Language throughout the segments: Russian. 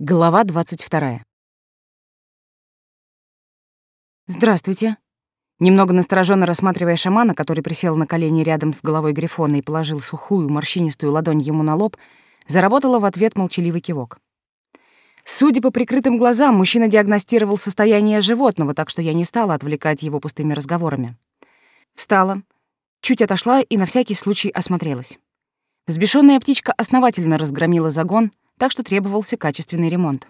Глава 22. «Здравствуйте». Немного настороженно рассматривая шамана, который присел на колени рядом с головой Грифона и положил сухую, морщинистую ладонь ему на лоб, заработала в ответ молчаливый кивок. Судя по прикрытым глазам, мужчина диагностировал состояние животного, так что я не стала отвлекать его пустыми разговорами. Встала, чуть отошла и на всякий случай осмотрелась. Взбешенная птичка основательно разгромила загон — так что требовался качественный ремонт.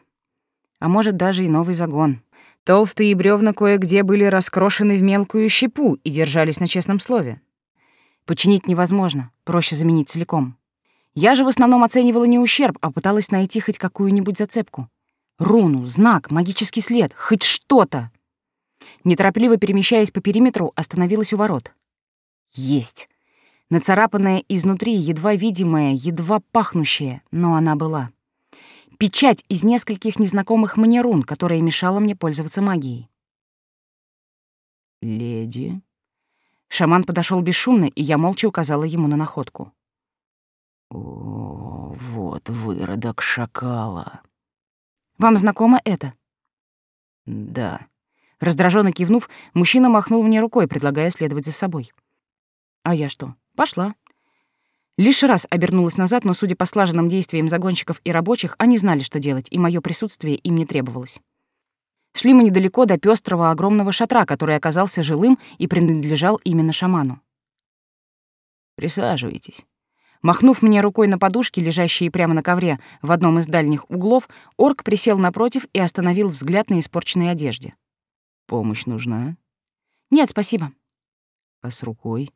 А может, даже и новый загон. Толстые бревна кое-где были раскрошены в мелкую щепу и держались на честном слове. Починить невозможно, проще заменить целиком. Я же в основном оценивала не ущерб, а пыталась найти хоть какую-нибудь зацепку. Руну, знак, магический след, хоть что-то. Неторопливо перемещаясь по периметру, остановилась у ворот. Есть. Нацарапанная изнутри, едва видимая, едва пахнущая, но она была печать из нескольких незнакомых мне рун, которая мешала мне пользоваться магией. «Леди?» Шаман подошел бесшумно, и я молча указала ему на находку. «О, вот выродок шакала!» «Вам знакомо это?» «Да». Раздраженно кивнув, мужчина махнул мне рукой, предлагая следовать за собой. «А я что? Пошла. Лишь раз обернулась назад, но, судя по слаженным действиям загонщиков и рабочих, они знали, что делать, и мое присутствие им не требовалось. Шли мы недалеко до пестрого огромного шатра, который оказался жилым и принадлежал именно шаману. «Присаживайтесь». Махнув мне рукой на подушке, лежащие прямо на ковре в одном из дальних углов, орк присел напротив и остановил взгляд на испорченной одежде. «Помощь нужна?» «Нет, спасибо». «А с рукой?»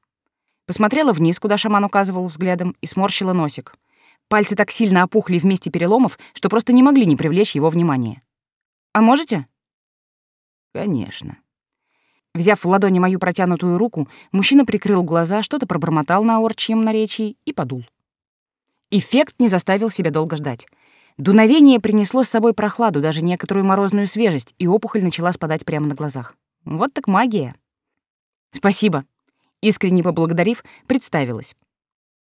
Посмотрела вниз, куда шаман указывал взглядом, и сморщила носик. Пальцы так сильно опухли вместе переломов, что просто не могли не привлечь его внимание. «А можете?» «Конечно». Взяв в ладони мою протянутую руку, мужчина прикрыл глаза, что-то пробормотал на орчьем наречии и подул. Эффект не заставил себя долго ждать. Дуновение принесло с собой прохладу, даже некоторую морозную свежесть, и опухоль начала спадать прямо на глазах. Вот так магия. «Спасибо», Искренне поблагодарив, представилась.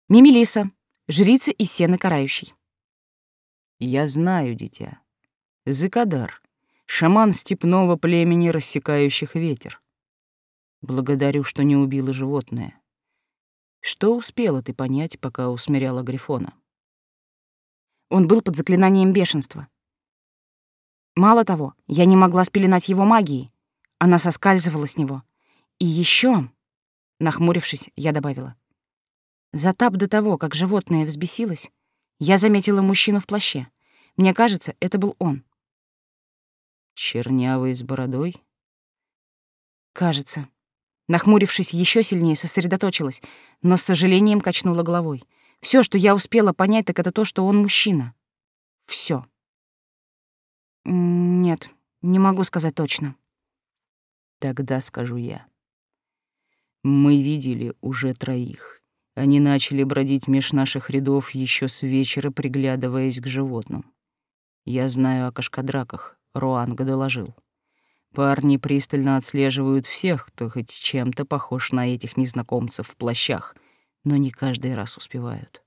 Мимилиса, жрица из сена карающей. «Я знаю, дитя. Закадар, шаман степного племени, рассекающих ветер. Благодарю, что не убила животное. Что успела ты понять, пока усмиряла Грифона?» Он был под заклинанием бешенства. Мало того, я не могла спеленать его магией. Она соскальзывала с него. И еще Нахмурившись, я добавила. За тап до того, как животное взбесилось, я заметила мужчину в плаще. Мне кажется, это был он. Чернявый с бородой? Кажется. Нахмурившись еще сильнее, сосредоточилась, но с сожалением качнула головой. Все, что я успела понять, так это то, что он мужчина. Все. Нет, не могу сказать точно. Тогда скажу я. Мы видели уже троих. Они начали бродить меж наших рядов еще с вечера, приглядываясь к животным. Я знаю о кашкадраках, Руанга доложил. Парни пристально отслеживают всех, кто хоть чем-то похож на этих незнакомцев в плащах, но не каждый раз успевают.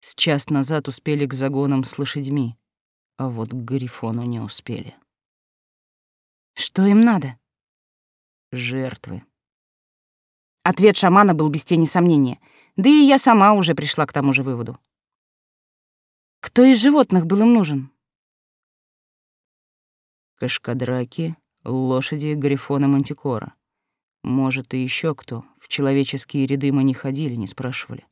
С час назад успели к загонам с лошадьми, а вот к Гарифону не успели. Что им надо? Жертвы. Ответ шамана был без тени сомнения. Да и я сама уже пришла к тому же выводу. Кто из животных был им нужен? Кашкадраки, лошади Грифона Мантикора. Может, и еще кто. В человеческие ряды мы не ходили, не спрашивали.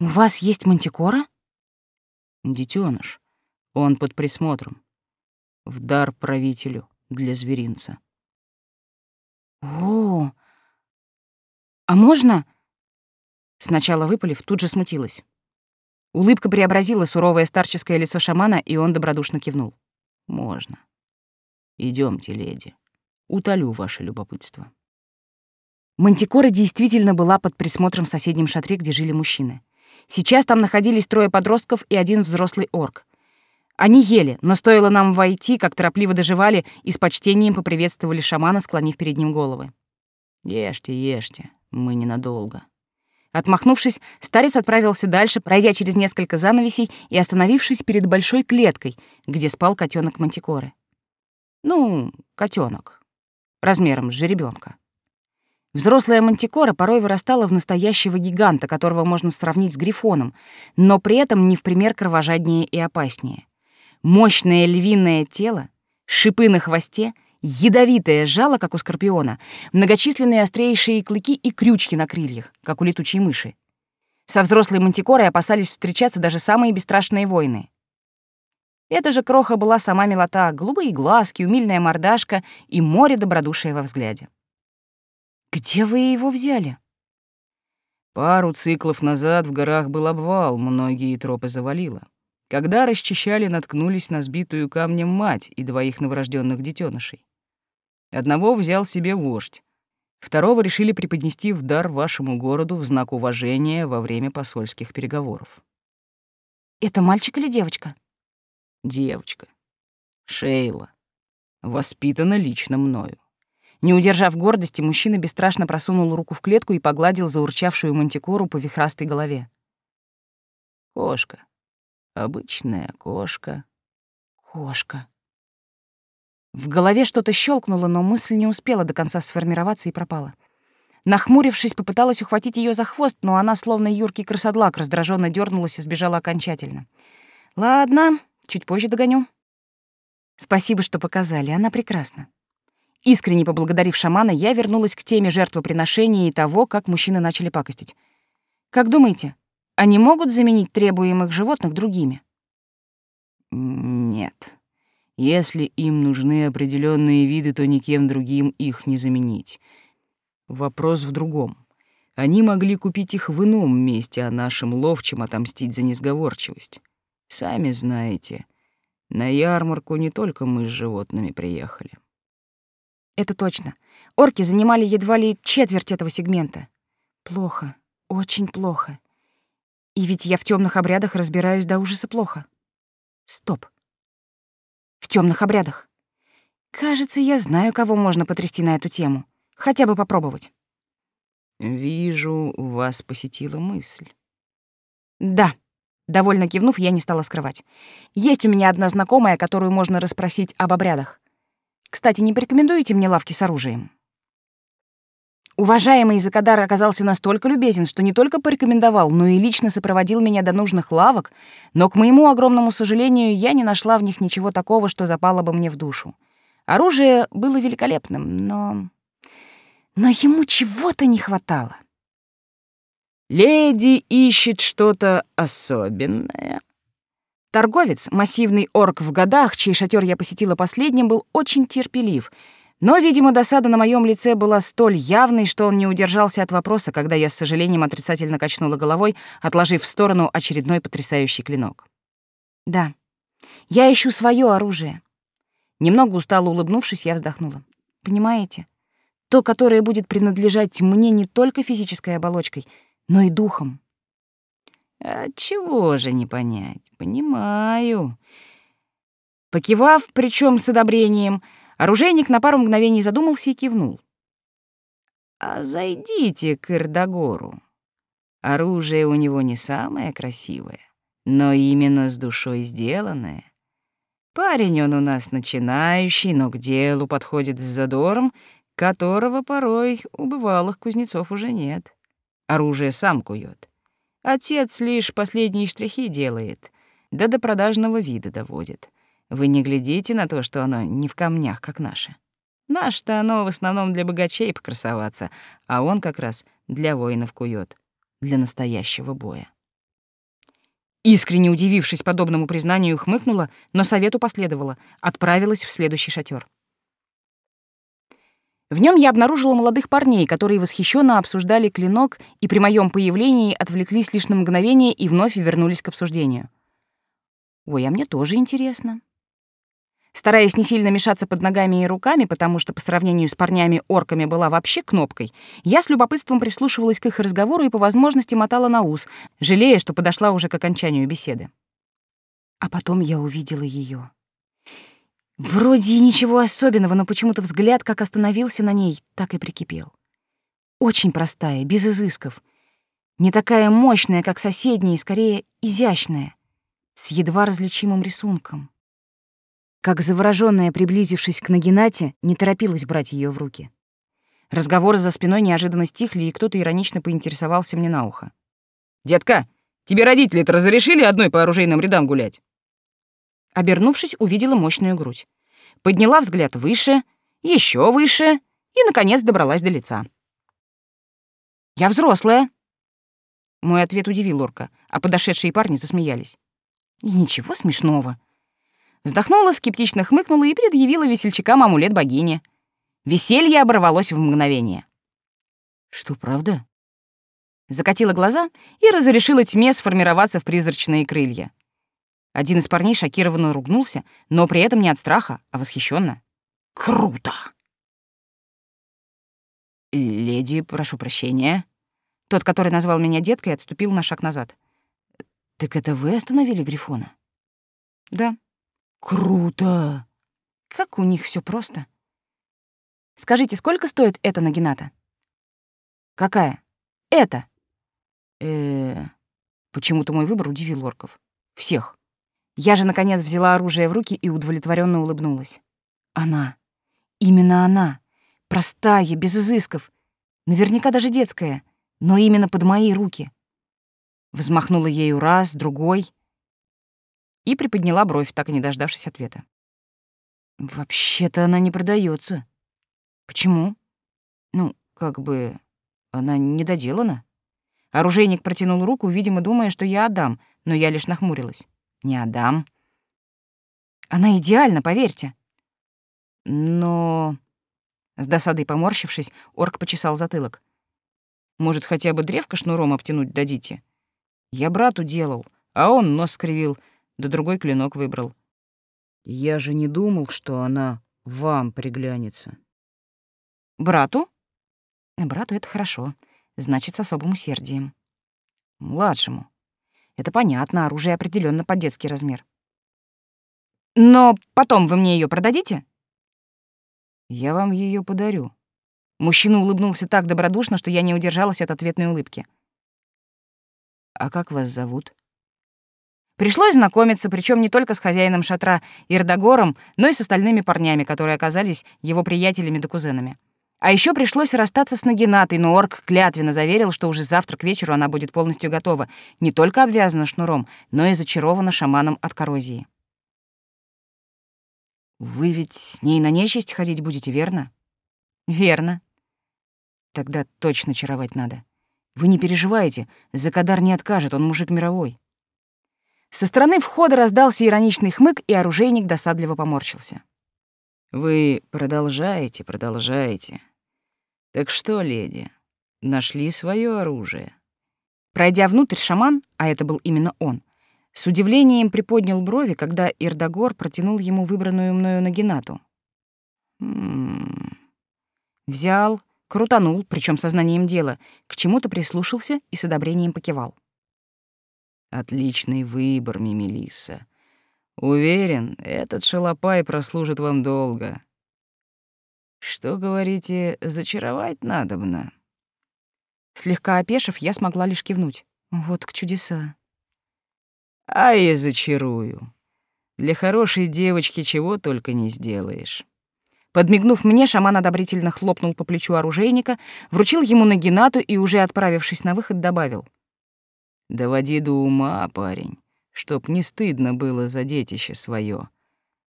«У вас есть Мантикора?» Детеныш. Он под присмотром. В дар правителю для зверинца. «О, «А можно?» Сначала выпалив, тут же смутилась. Улыбка преобразила суровое старческое лицо шамана, и он добродушно кивнул. «Можно. Идемте, леди. Утолю ваше любопытство». Мантикора действительно была под присмотром в соседнем шатре, где жили мужчины. Сейчас там находились трое подростков и один взрослый орк. Они ели, но стоило нам войти, как торопливо доживали и с почтением поприветствовали шамана, склонив перед ним головы. «Ешьте, ешьте. Мы ненадолго. Отмахнувшись, старец отправился дальше, пройдя через несколько занавесей и остановившись перед большой клеткой, где спал котенок Мантикоры. Ну, котенок, размером с жеребенка. Взрослая мантикора порой вырастала в настоящего гиганта, которого можно сравнить с грифоном, но при этом не в пример кровожаднее и опаснее. Мощное львиное тело, шипы на хвосте, ядовитое жало, как у скорпиона, многочисленные острейшие клыки и крючки на крыльях, как у летучей мыши. Со взрослой мантикорой опасались встречаться даже самые бесстрашные воины. Эта же кроха была сама милота, голубые глазки, умильная мордашка и море добродушия во взгляде. Где вы его взяли? Пару циклов назад в горах был обвал, многие тропы завалило. Когда расчищали, наткнулись на сбитую камнем мать и двоих новорожденных детенышей. Одного взял себе вождь, второго решили преподнести в дар вашему городу в знак уважения во время посольских переговоров. Это мальчик или девочка? Девочка. Шейла. Воспитана лично мною. Не удержав гордости, мужчина бесстрашно просунул руку в клетку и погладил заурчавшую мантикору по вихрастой голове. Кошка. Обычная кошка. Кошка. В голове что-то щелкнуло, но мысль не успела до конца сформироваться и пропала. Нахмурившись, попыталась ухватить ее за хвост, но она, словно юркий крысодлак, раздраженно дернулась и сбежала окончательно. «Ладно, чуть позже догоню». «Спасибо, что показали, она прекрасна». Искренне поблагодарив шамана, я вернулась к теме жертвоприношения и того, как мужчины начали пакостить. Как думаете, они могут заменить требуемых животных другими? Нет. Если им нужны определенные виды, то никем другим их не заменить. Вопрос в другом. Они могли купить их в ином месте, а нашим ловчим отомстить за несговорчивость. Сами знаете, на ярмарку не только мы с животными приехали. Это точно. Орки занимали едва ли четверть этого сегмента. Плохо, очень плохо. И ведь я в темных обрядах разбираюсь до ужаса плохо. Стоп. В темных обрядах. Кажется, я знаю, кого можно потрясти на эту тему. Хотя бы попробовать. Вижу, вас посетила мысль. Да. Довольно кивнув, я не стала скрывать. Есть у меня одна знакомая, которую можно расспросить об обрядах. Кстати, не порекомендуете мне лавки с оружием? Уважаемый Закадар оказался настолько любезен, что не только порекомендовал, но и лично сопроводил меня до нужных лавок, но, к моему огромному сожалению, я не нашла в них ничего такого, что запало бы мне в душу. Оружие было великолепным, но... Но ему чего-то не хватало. «Леди ищет что-то особенное», Торговец, массивный орк в годах, чей шатер я посетила последним, был очень терпелив, но, видимо, досада на моем лице была столь явной, что он не удержался от вопроса, когда я с сожалением отрицательно качнула головой, отложив в сторону очередной потрясающий клинок. «Да, я ищу свое оружие». Немного устало улыбнувшись, я вздохнула. «Понимаете? То, которое будет принадлежать мне не только физической оболочкой, но и духом». А чего же не понять? Понимаю. Покивав, причем с одобрением, оружейник на пару мгновений задумался и кивнул. А зайдите к Ирдогору. Оружие у него не самое красивое, но именно с душой сделанное. Парень он у нас начинающий, но к делу подходит с задором, которого порой у бывалых кузнецов уже нет. Оружие сам кует. Отец лишь последние штрихи делает, да до продажного вида доводит. Вы не глядите на то, что оно не в камнях, как наше. Наше-то оно в основном для богачей покрасоваться, а он как раз для воинов кует, для настоящего боя. Искренне удивившись подобному признанию, хмыкнула, но совету последовала, отправилась в следующий шатер. В нем я обнаружила молодых парней, которые восхищенно обсуждали клинок и при моем появлении отвлеклись лишь на мгновение и вновь вернулись к обсуждению. Ой, а мне тоже интересно. Стараясь не сильно мешаться под ногами и руками, потому что по сравнению с парнями-орками была вообще кнопкой, я с любопытством прислушивалась к их разговору и по возможности мотала на ус, жалея, что подошла уже к окончанию беседы. А потом я увидела ее. Вроде и ничего особенного, но почему-то взгляд как остановился на ней, так и прикипел. Очень простая, без изысков. Не такая мощная, как соседняя, и скорее изящная, с едва различимым рисунком. Как заворожённая, приблизившись к Нагинате, не торопилась брать ее в руки. Разговоры за спиной неожиданно стихли, и кто-то иронично поинтересовался мне на ухо. «Детка, тебе родители-то разрешили одной по оружейным рядам гулять?» Обернувшись, увидела мощную грудь. Подняла взгляд выше, еще выше и, наконец, добралась до лица. «Я взрослая». Мой ответ удивил орка, а подошедшие парни засмеялись. И ничего смешного. Вздохнула, скептично хмыкнула и предъявила весельчакам амулет богини. Веселье оборвалось в мгновение. «Что, правда?» Закатила глаза и разрешила тьме сформироваться в призрачные крылья. Один из парней шокированно ругнулся, но при этом не от страха, а восхищенно. «Круто!» «Леди, прошу прощения». Тот, который назвал меня деткой, отступил на шаг назад. «Так это вы остановили Грифона?» «Да». «Круто!» Как у них все просто. Скажите, сколько стоит эта нагината? Какая? Это. Э, почему-то мой выбор удивил орков. Всех. Я же наконец взяла оружие в руки и удовлетворенно улыбнулась. Она. Именно она. Простая, без изысков. Наверняка даже детская, но именно под мои руки. Взмахнула ею раз, другой и приподняла бровь, так и не дождавшись ответа. Вообще-то она не продается. Почему? Ну, как бы она не доделана. Оружейник протянул руку, видимо, думая, что я отдам, но я лишь нахмурилась. Не отдам. Она идеальна, поверьте. Но... С досадой поморщившись, орк почесал затылок. Может, хотя бы древко шнуром обтянуть дадите? Я брату делал, а он нос скривил, да другой клинок выбрал. Я же не думал, что она вам приглянется. Брату? Брату это хорошо. Значит, с особым усердием. Младшему. Это понятно, оружие определенно под детский размер. Но потом вы мне ее продадите? Я вам ее подарю. Мужчина улыбнулся так добродушно, что я не удержалась от ответной улыбки. А как вас зовут? Пришлось знакомиться, причем не только с хозяином шатра Ирдогором, но и с остальными парнями, которые оказались его приятелями да кузенами. А еще пришлось расстаться с Нагинатой, но орк клятвенно заверил, что уже завтра к вечеру она будет полностью готова, не только обвязана шнуром, но и зачарована шаманом от коррозии. «Вы ведь с ней на нечисть ходить будете, верно?» «Верно». «Тогда точно чаровать надо. Вы не переживайте, Закадар не откажет, он мужик мировой». Со стороны входа раздался ироничный хмык, и оружейник досадливо поморщился. «Вы продолжаете, продолжаете. Так что, леди, нашли свое оружие? Пройдя внутрь, шаман, а это был именно он, с удивлением приподнял брови, когда Ирдогор протянул ему выбранную мною нагинату. М-м. Взял, крутанул, причем сознанием дела, к чему-то прислушался и с одобрением покивал. Отличный выбор, Мимилиса. Уверен, этот шалопай прослужит вам долго. Что, говорите, зачаровать надобно? Слегка опешив, я смогла лишь кивнуть. Вот к чудеса. А я зачарую. Для хорошей девочки чего только не сделаешь. Подмигнув мне, шаман одобрительно хлопнул по плечу оружейника, вручил ему нагинату и, уже отправившись на выход, добавил. «Доводи до ума, парень, чтоб не стыдно было за детище свое,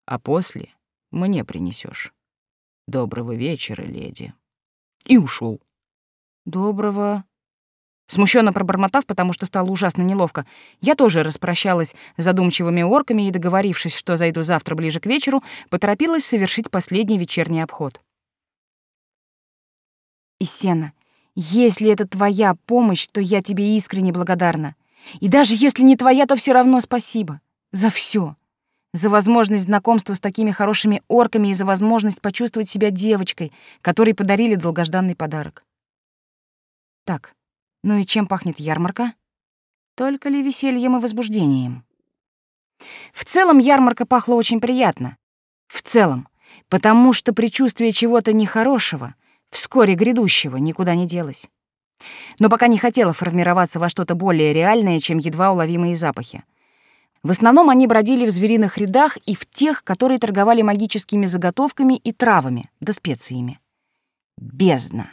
а после мне принесешь. Доброго вечера, леди. И ушел. Доброго. Смущенно пробормотав, потому что стало ужасно неловко, я тоже распрощалась с задумчивыми орками и, договорившись, что зайду завтра ближе к вечеру, поторопилась совершить последний вечерний обход. Исена, если это твоя помощь, то я тебе искренне благодарна. И даже если не твоя, то все равно спасибо. За все за возможность знакомства с такими хорошими орками и за возможность почувствовать себя девочкой, которой подарили долгожданный подарок. Так, ну и чем пахнет ярмарка? Только ли весельем и возбуждением? В целом ярмарка пахла очень приятно. В целом, потому что предчувствие чего-то нехорошего, вскоре грядущего, никуда не делось. Но пока не хотела формироваться во что-то более реальное, чем едва уловимые запахи. В основном они бродили в звериных рядах и в тех, которые торговали магическими заготовками и травами, да специями. Бездна.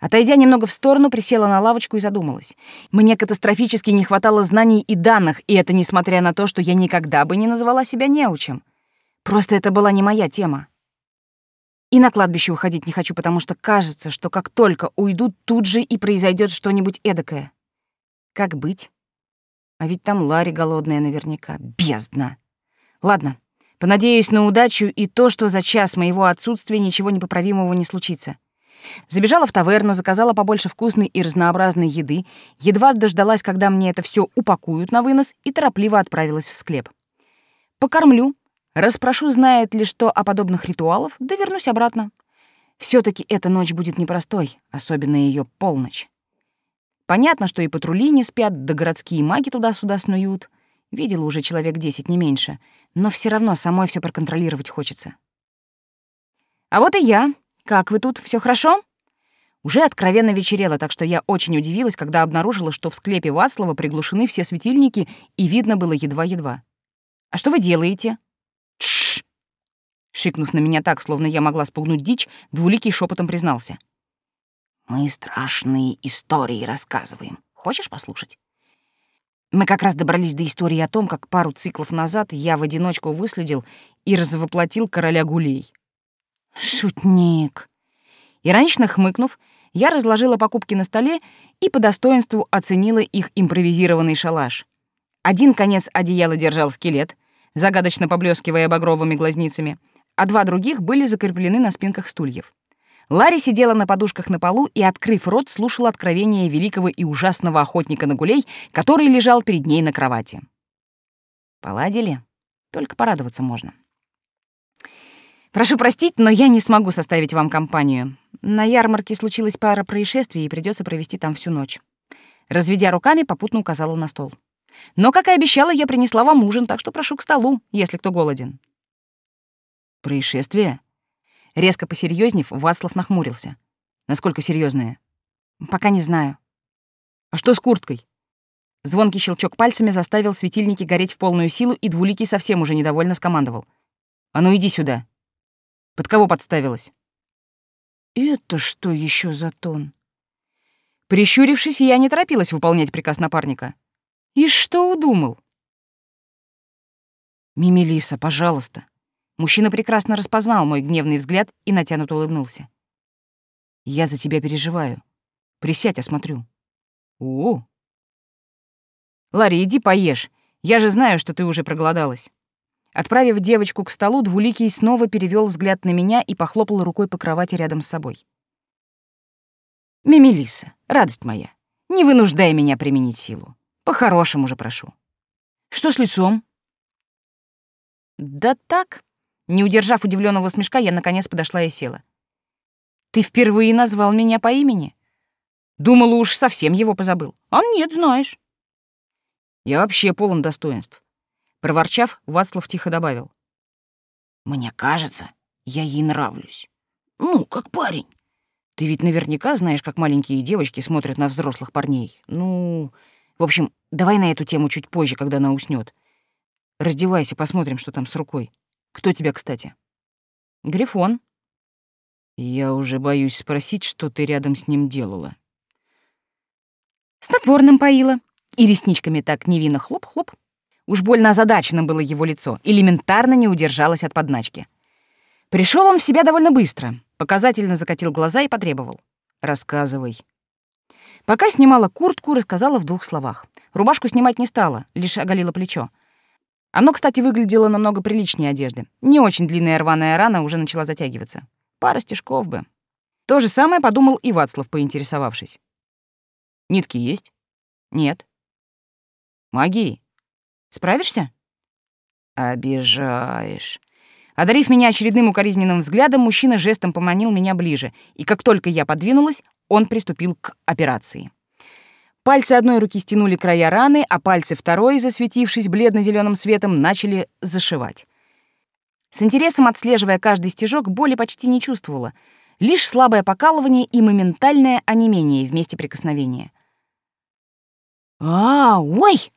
Отойдя немного в сторону, присела на лавочку и задумалась. Мне катастрофически не хватало знаний и данных, и это несмотря на то, что я никогда бы не назвала себя неучем. Просто это была не моя тема. И на кладбище уходить не хочу, потому что кажется, что как только уйду, тут же и произойдет что-нибудь эдакое. Как быть? А ведь там Ларри голодная наверняка. Бездна. Ладно, понадеюсь на удачу и то, что за час моего отсутствия ничего непоправимого не случится. Забежала в таверну, заказала побольше вкусной и разнообразной еды, едва дождалась, когда мне это все упакуют на вынос, и торопливо отправилась в склеп. Покормлю, расспрошу, знает ли что о подобных ритуалах, да вернусь обратно. все таки эта ночь будет непростой, особенно ее полночь. Понятно, что и патрули не спят, да городские маги туда-сюда снуют. Видела уже человек десять, не меньше. Но все равно самой все проконтролировать хочется. А вот и я, как вы тут? Все хорошо?» Уже откровенно вечерело, так что я очень удивилась, когда обнаружила, что в склепе Вацлава приглушены все светильники, и видно было едва-едва. «А что вы делаете?» Шикнув на меня так, словно я могла спугнуть дичь, двуликий шепотом признался. «Мы страшные истории рассказываем. Хочешь послушать?» Мы как раз добрались до истории о том, как пару циклов назад я в одиночку выследил и развоплотил короля гулей. Шутник. Иронично хмыкнув, я разложила покупки на столе и по достоинству оценила их импровизированный шалаш. Один конец одеяла держал скелет, загадочно поблескивая багровыми глазницами, а два других были закреплены на спинках стульев. Ларри сидела на подушках на полу и, открыв рот, слушала откровения великого и ужасного охотника на гулей, который лежал перед ней на кровати. Поладили? Только порадоваться можно. Прошу простить, но я не смогу составить вам компанию. На ярмарке случилась пара происшествий, и придется провести там всю ночь. Разведя руками, попутно указала на стол. Но, как и обещала, я принесла вам ужин, так что прошу к столу, если кто голоден. Происшествие? Резко посерьезнев, Вацлав нахмурился. Насколько серьезное? Пока не знаю. А что с курткой? Звонкий щелчок пальцами заставил светильники гореть в полную силу, и двуликий совсем уже недовольно скомандовал. «А ну иди сюда!» Под кого подставилась? Это что еще за тон? Прищурившись, я не торопилась выполнять приказ напарника. И что удумал? Мимилиса, пожалуйста. Мужчина прекрасно распознал мой гневный взгляд и натянуто улыбнулся. Я за тебя переживаю. Присядь, осмотрю. О. Ларри, иди поешь. Я же знаю, что ты уже проголодалась. Отправив девочку к столу, Двуликий снова перевел взгляд на меня и похлопал рукой по кровати рядом с собой. «Мимилиса, радость моя, не вынуждай меня применить силу. По-хорошему же прошу. Что с лицом?» «Да так». Не удержав удивленного смешка, я наконец подошла и села. «Ты впервые назвал меня по имени?» Думала, уж совсем его позабыл. А нет, знаешь. Я вообще полон достоинств. Проворчав, Вацлав тихо добавил. «Мне кажется, я ей нравлюсь. Ну, как парень. Ты ведь наверняка знаешь, как маленькие девочки смотрят на взрослых парней. Ну, в общем, давай на эту тему чуть позже, когда она уснет. Раздевайся, посмотрим, что там с рукой. Кто тебя, кстати?» «Грифон». «Я уже боюсь спросить, что ты рядом с ним делала». «Снотворным поила. И ресничками так невинно хлоп-хлоп». Уж больно озадачено было его лицо, элементарно не удержалась от подначки. Пришел он в себя довольно быстро, показательно закатил глаза и потребовал. «Рассказывай». Пока снимала куртку, рассказала в двух словах. Рубашку снимать не стала, лишь оголила плечо. Оно, кстати, выглядело намного приличнее одежды. Не очень длинная рваная рана уже начала затягиваться. Пара стежков бы. То же самое подумал и Вацлав, поинтересовавшись. «Нитки есть?» «Нет». «Магии?» Справишься? Обижаешь. Одарив меня очередным укоризненным взглядом, мужчина жестом поманил меня ближе, и как только я подвинулась, он приступил к операции. Пальцы одной руки стянули края раны, а пальцы второй, засветившись бледно зеленым светом, начали зашивать. С интересом отслеживая каждый стежок, боли почти не чувствовала. Лишь слабое покалывание и моментальное онемение вместе прикосновения. «А, ой!»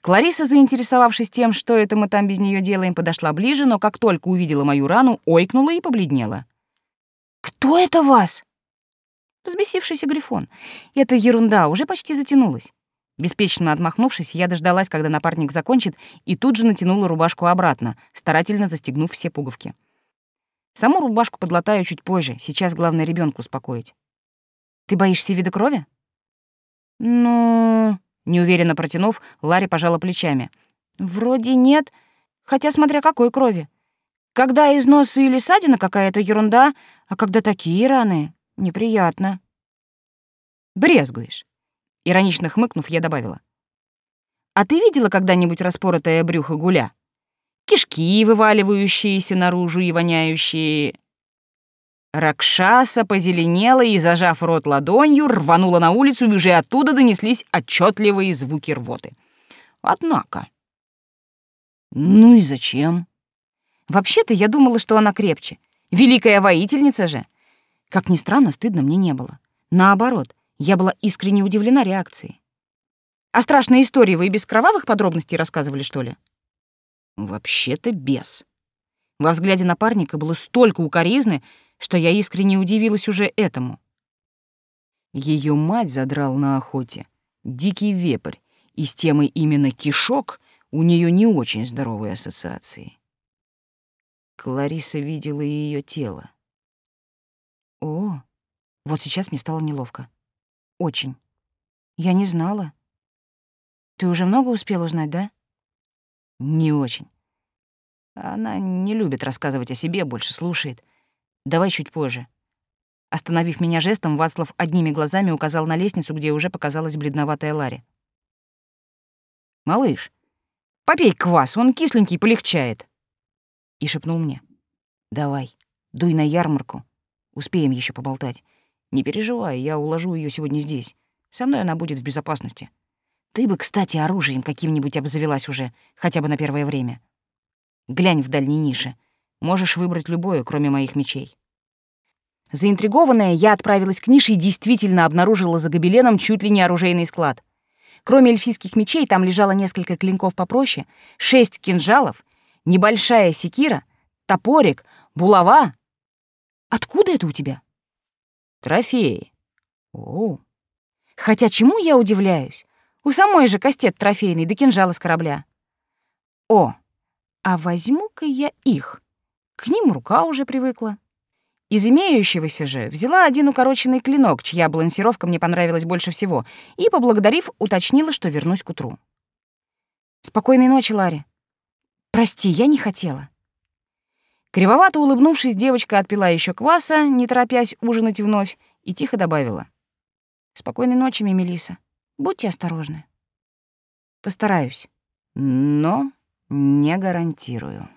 Клариса, заинтересовавшись тем, что это мы там без нее делаем, подошла ближе, но как только увидела мою рану, ойкнула и побледнела. «Кто это вас?» Взбесившийся Грифон. Это ерунда, уже почти затянулась. Беспечно отмахнувшись, я дождалась, когда напарник закончит, и тут же натянула рубашку обратно, старательно застегнув все пуговки. Саму рубашку подлатаю чуть позже, сейчас главное ребенку успокоить. «Ты боишься вида крови?» «Ну...» — неуверенно протянув, Ларри пожала плечами. «Вроде нет, хотя смотря какой крови. Когда из носа или ссадина какая-то ерунда, а когда такие раны, неприятно». «Брезгуешь?» Иронично хмыкнув, я добавила. «А ты видела когда-нибудь распоротое брюхо гуля? Кишки, вываливающиеся наружу и воняющие...» Ракшаса позеленела и, зажав рот ладонью, рванула на улицу, и уже оттуда донеслись отчетливые звуки рвоты. Однако... Ну и зачем? Вообще-то я думала, что она крепче. Великая воительница же. Как ни странно, стыдно мне не было. Наоборот, я была искренне удивлена реакцией. А страшные истории вы и без кровавых подробностей рассказывали, что ли? Вообще-то без. Во взгляде напарника было столько укоризны, что я искренне удивилась уже этому. Ее мать задрал на охоте. Дикий вепрь, и с темой именно кишок у нее не очень здоровые ассоциации. Клариса видела ее тело. О, вот сейчас мне стало неловко. Очень. Я не знала. Ты уже много успел узнать, да? Не очень. Она не любит рассказывать о себе, больше слушает. Давай чуть позже. Остановив меня жестом, Вацлав одними глазами указал на лестницу, где уже показалась бледноватая Ларри. «Малыш, попей квас, он кисленький, полегчает!» И шепнул мне. «Давай, дуй на ярмарку, успеем еще поболтать. Не переживай, я уложу ее сегодня здесь. Со мной она будет в безопасности. Ты бы, кстати, оружием каким-нибудь обзавелась уже, хотя бы на первое время. Глянь в дальней нише. Можешь выбрать любое, кроме моих мечей. Заинтригованная, я отправилась к нише и действительно обнаружила за гобеленом чуть ли не оружейный склад. Кроме эльфийских мечей, там лежало несколько клинков попроще, шесть кинжалов, небольшая секира, топорик, булава. Откуда это у тебя? Трофеи. О. Хотя чему я удивляюсь? У самой же кастет трофейный, да кинжал из корабля. О, а возьму-ка я их. К ним рука уже привыкла. Из имеющегося же взяла один укороченный клинок, чья балансировка мне понравилась больше всего, и, поблагодарив, уточнила, что вернусь к утру. «Спокойной ночи, Ларри. Прости, я не хотела». Кривовато улыбнувшись, девочка отпила еще кваса, не торопясь ужинать вновь, и тихо добавила. «Спокойной ночи, Мемелиса. Будьте осторожны». «Постараюсь, но не гарантирую».